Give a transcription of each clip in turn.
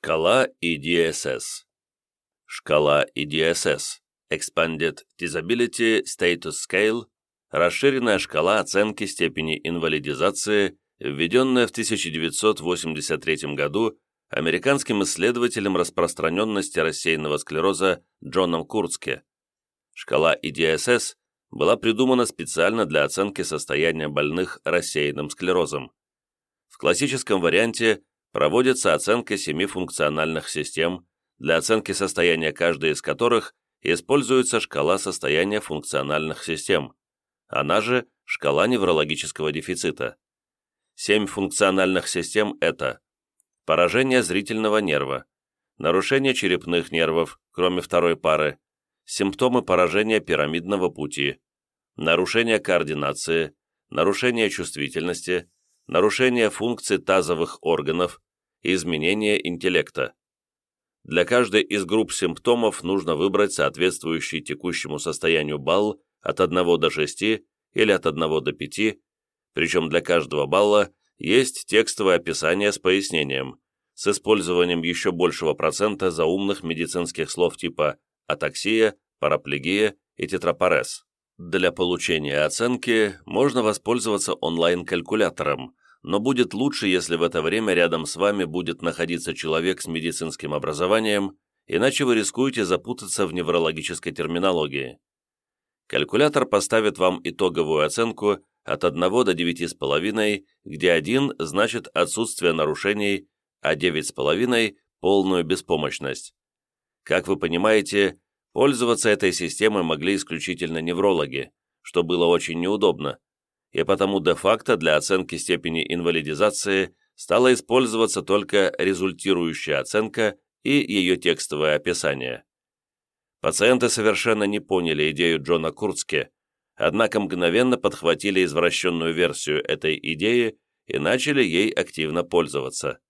Шкала EDSS. Шкала EDSS Expanded Disability Status Scale – расширенная шкала оценки степени инвалидизации, введенная в 1983 году американским исследователем распространенности рассеянного склероза Джоном Курцке. Шкала EDSS была придумана специально для оценки состояния больных рассеянным склерозом. В классическом варианте проводится оценка семи функциональных систем, для оценки состояния каждой из которых используется шкала состояния функциональных систем, она же шкала неврологического дефицита. Семь функциональных систем – это поражение зрительного нерва, нарушение черепных нервов, кроме второй пары, симптомы поражения пирамидного пути, нарушение координации, нарушение чувствительности, нарушение функций тазовых органов, изменение интеллекта. Для каждой из групп симптомов нужно выбрать соответствующий текущему состоянию балл от 1 до 6 или от 1 до 5, причем для каждого балла есть текстовое описание с пояснением, с использованием еще большего процента заумных медицинских слов типа атаксия, параплегия и тетрапарез. Для получения оценки можно воспользоваться онлайн-калькулятором, но будет лучше, если в это время рядом с вами будет находиться человек с медицинским образованием, иначе вы рискуете запутаться в неврологической терминологии. Калькулятор поставит вам итоговую оценку от 1 до 9,5, где 1 значит отсутствие нарушений, а 9,5 – полную беспомощность. Как вы понимаете, пользоваться этой системой могли исключительно неврологи, что было очень неудобно, и потому де-факто для оценки степени инвалидизации стала использоваться только результирующая оценка и ее текстовое описание. Пациенты совершенно не поняли идею Джона Курцке, однако мгновенно подхватили извращенную версию этой идеи и начали ей активно пользоваться.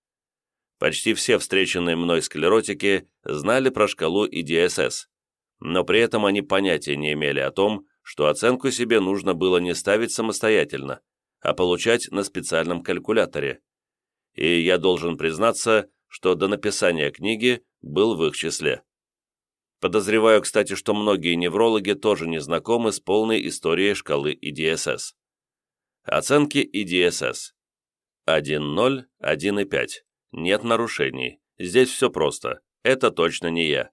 Почти все встреченные мной склеротики знали про шкалу IDSS, но при этом они понятия не имели о том, что оценку себе нужно было не ставить самостоятельно, а получать на специальном калькуляторе. И я должен признаться, что до написания книги был в их числе. Подозреваю, кстати, что многие неврологи тоже не знакомы с полной историей шкалы IDSS. Оценки IDSS. 1.0, 1.5. Нет нарушений. Здесь все просто. Это точно не я.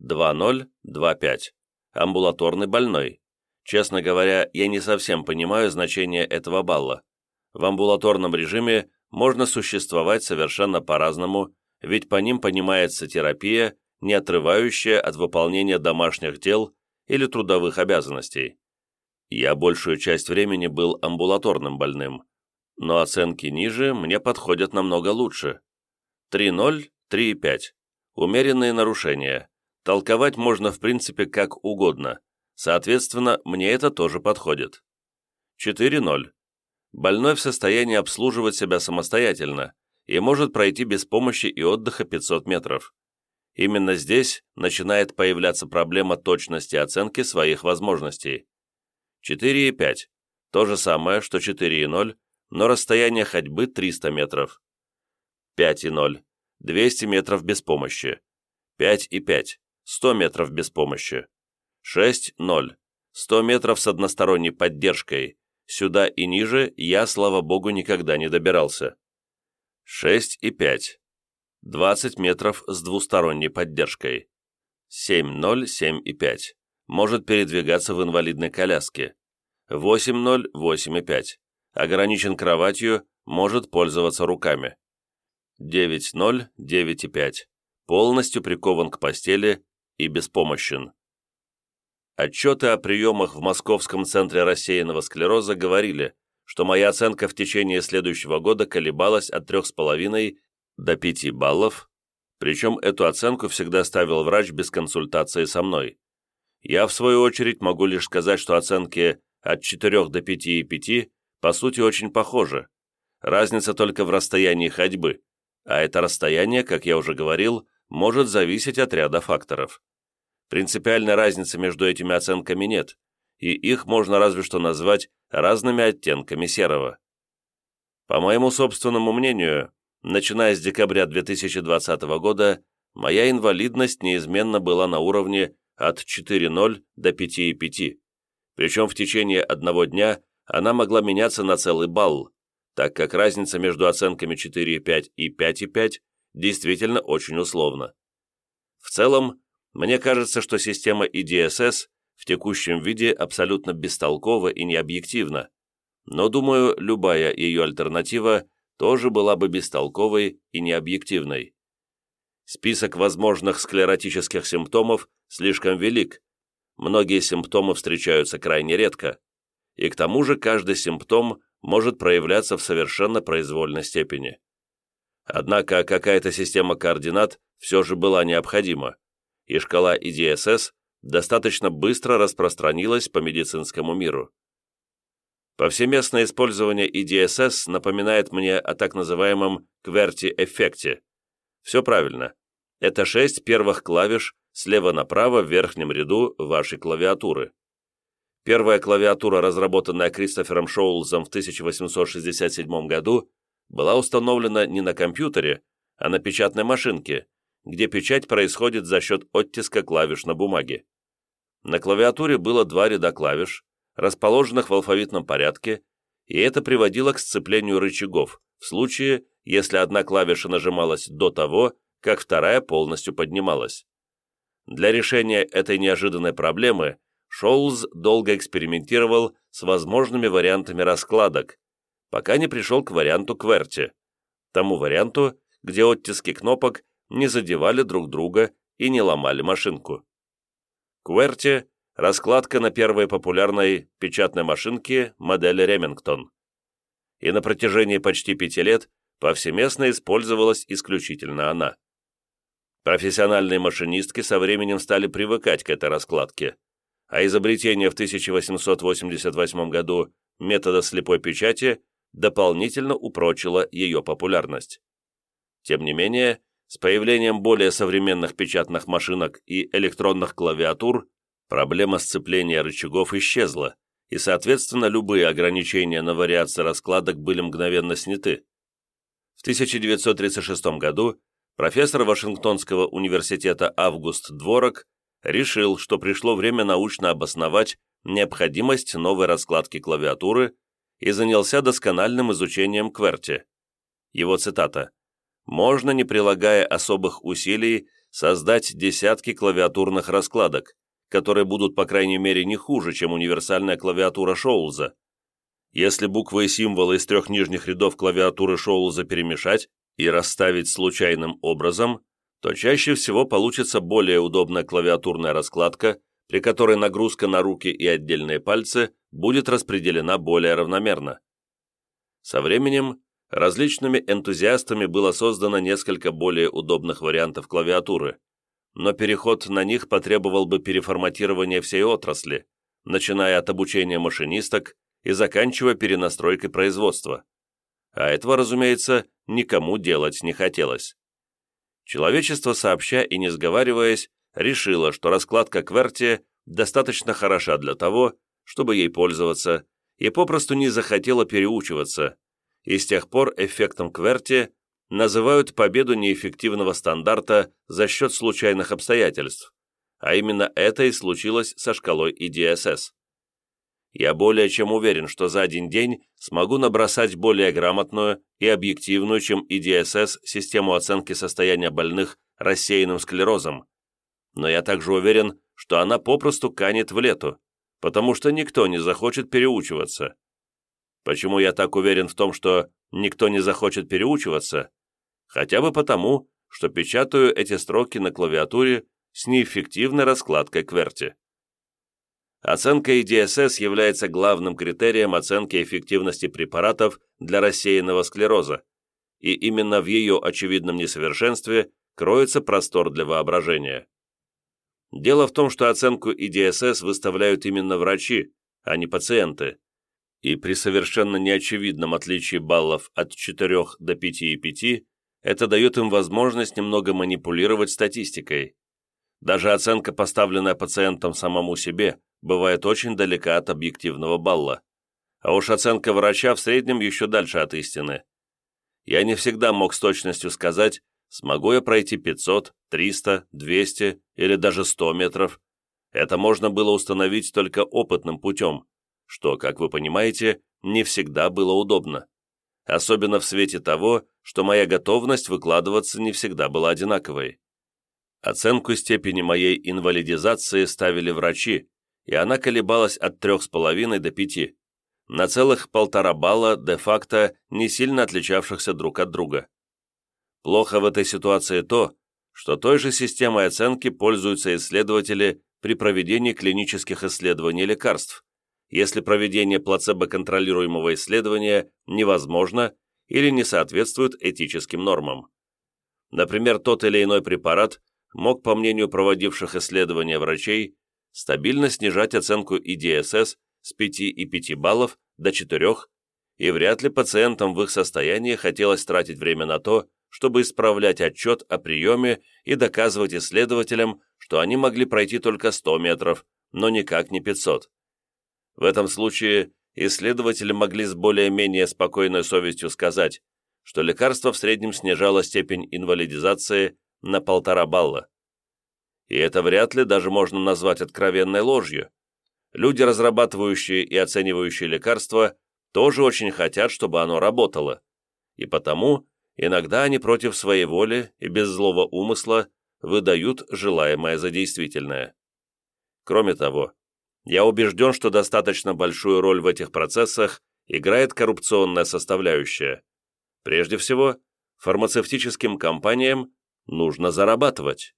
2.0, 2.5. Амбулаторный больной. Честно говоря, я не совсем понимаю значение этого балла. В амбулаторном режиме можно существовать совершенно по-разному, ведь по ним понимается терапия, не отрывающая от выполнения домашних дел или трудовых обязанностей. Я большую часть времени был амбулаторным больным, но оценки ниже мне подходят намного лучше. 3.0, 3.5. Умеренные нарушения. Толковать можно в принципе как угодно. Соответственно, мне это тоже подходит. 4.0. Больной в состоянии обслуживать себя самостоятельно и может пройти без помощи и отдыха 500 метров. Именно здесь начинает появляться проблема точности оценки своих возможностей. 4,5. То же самое, что 4,0, но расстояние ходьбы 300 метров. 5,0. 200 метров без помощи. 5,5. 100 метров без помощи. 6-0. 100 метров с односторонней поддержкой. Сюда и ниже я, слава богу, никогда не добирался. 6 и 5. 20 метров с двусторонней поддержкой. 7-0, 7 и 5. Может передвигаться в инвалидной коляске. 8-0, 8 и 5. Ограничен кроватью, может пользоваться руками. 9-0, 9 и 5. Полностью прикован к постели и беспомощен. Отчеты о приемах в Московском центре рассеянного склероза говорили, что моя оценка в течение следующего года колебалась от 3,5 до 5 баллов, причем эту оценку всегда ставил врач без консультации со мной. Я, в свою очередь, могу лишь сказать, что оценки от 4 до 5 и 5 по сути очень похожи. Разница только в расстоянии ходьбы, а это расстояние, как я уже говорил, может зависеть от ряда факторов. Принципиальной разницы между этими оценками нет, и их можно разве что назвать разными оттенками серого. По моему собственному мнению, начиная с декабря 2020 года, моя инвалидность неизменно была на уровне от 4.0 до 5.5, причем в течение одного дня она могла меняться на целый балл, так как разница между оценками 4.5 и 5.5 действительно очень условна. В целом, мне кажется, что система EDSS в текущем виде абсолютно бестолкова и необъективна, но, думаю, любая ее альтернатива тоже была бы бестолковой и необъективной. Список возможных склеротических симптомов слишком велик, многие симптомы встречаются крайне редко, и к тому же каждый симптом может проявляться в совершенно произвольной степени. Однако какая-то система координат все же была необходима, и шкала EDSS достаточно быстро распространилась по медицинскому миру. Повсеместное использование EDSS напоминает мне о так называемом QWERTY-эффекте. Все правильно. Это шесть первых клавиш слева направо в верхнем ряду вашей клавиатуры. Первая клавиатура, разработанная Кристофером Шоулзом в 1867 году, была установлена не на компьютере, а на печатной машинке, где печать происходит за счет оттиска клавиш на бумаге. На клавиатуре было два ряда клавиш, расположенных в алфавитном порядке, и это приводило к сцеплению рычагов, в случае, если одна клавиша нажималась до того, как вторая полностью поднималась. Для решения этой неожиданной проблемы Шоулз долго экспериментировал с возможными вариантами раскладок, пока не пришел к варианту Кверти, тому варианту, где оттиски кнопок не задевали друг друга и не ломали машинку. Кверти – раскладка на первой популярной печатной машинке модели Ремингтон. И на протяжении почти пяти лет повсеместно использовалась исключительно она. Профессиональные машинистки со временем стали привыкать к этой раскладке, а изобретение в 1888 году метода слепой печати дополнительно упрочило ее популярность. Тем не менее, с появлением более современных печатных машинок и электронных клавиатур проблема сцепления рычагов исчезла, и, соответственно, любые ограничения на вариации раскладок были мгновенно сняты. В 1936 году профессор Вашингтонского университета Август Дворок решил, что пришло время научно обосновать необходимость новой раскладки клавиатуры и занялся доскональным изучением QWERTY. Его цитата можно, не прилагая особых усилий, создать десятки клавиатурных раскладок, которые будут, по крайней мере, не хуже, чем универсальная клавиатура Шоулза. Если буквы и символы из трех нижних рядов клавиатуры Шоулза перемешать и расставить случайным образом, то чаще всего получится более удобная клавиатурная раскладка, при которой нагрузка на руки и отдельные пальцы будет распределена более равномерно. Со временем различными энтузиастами было создано несколько более удобных вариантов клавиатуры, но переход на них потребовал бы переформатирования всей отрасли, начиная от обучения машинисток и заканчивая перенастройкой производства. А этого, разумеется, никому делать не хотелось. Человечество, сообща и не сговариваясь, решило, что раскладка Кверти достаточно хороша для того, чтобы ей пользоваться, и попросту не захотело переучиваться, и с тех пор эффектом Кверти называют победу неэффективного стандарта за счет случайных обстоятельств, а именно это и случилось со шкалой EDSS. Я более чем уверен, что за один день смогу набросать более грамотную и объективную, чем EDSS, систему оценки состояния больных рассеянным склерозом. Но я также уверен, что она попросту канет в лету, потому что никто не захочет переучиваться. Почему я так уверен в том, что никто не захочет переучиваться? Хотя бы потому, что печатаю эти строки на клавиатуре с неэффективной раскладкой QWERTY. Оценка EDSS является главным критерием оценки эффективности препаратов для рассеянного склероза, и именно в ее очевидном несовершенстве кроется простор для воображения. Дело в том, что оценку EDSS выставляют именно врачи, а не пациенты, и при совершенно неочевидном отличии баллов от 4 до 5,5 это дает им возможность немного манипулировать статистикой. Даже оценка, поставленная пациентом самому себе, бывает очень далека от объективного балла. А уж оценка врача в среднем еще дальше от истины. Я не всегда мог с точностью сказать, смогу я пройти 500, 300, 200 или даже 100 метров. Это можно было установить только опытным путем, что, как вы понимаете, не всегда было удобно. Особенно в свете того, что моя готовность выкладываться не всегда была одинаковой. Оценку степени моей инвалидизации ставили врачи, и она колебалась от 3,5 до 5, на целых полтора балла де-факто не сильно отличавшихся друг от друга. Плохо в этой ситуации то, что той же системой оценки пользуются исследователи при проведении клинических исследований лекарств, если проведение плацебо-контролируемого исследования невозможно или не соответствует этическим нормам. Например, тот или иной препарат мог, по мнению проводивших исследования врачей, стабильно снижать оценку ИДСС с 5,5 баллов до 4, и вряд ли пациентам в их состоянии хотелось тратить время на то, чтобы исправлять отчет о приеме и доказывать исследователям, что они могли пройти только 100 метров, но никак не 500. В этом случае исследователи могли с более-менее спокойной совестью сказать, что лекарство в среднем снижало степень инвалидизации на полтора балла. И это вряд ли даже можно назвать откровенной ложью. Люди, разрабатывающие и оценивающие лекарства, тоже очень хотят, чтобы оно работало. И потому иногда они против своей воли и без злого умысла выдают желаемое за действительное. Кроме того, я убежден, что достаточно большую роль в этих процессах играет коррупционная составляющая. Прежде всего, фармацевтическим компаниям нужно зарабатывать.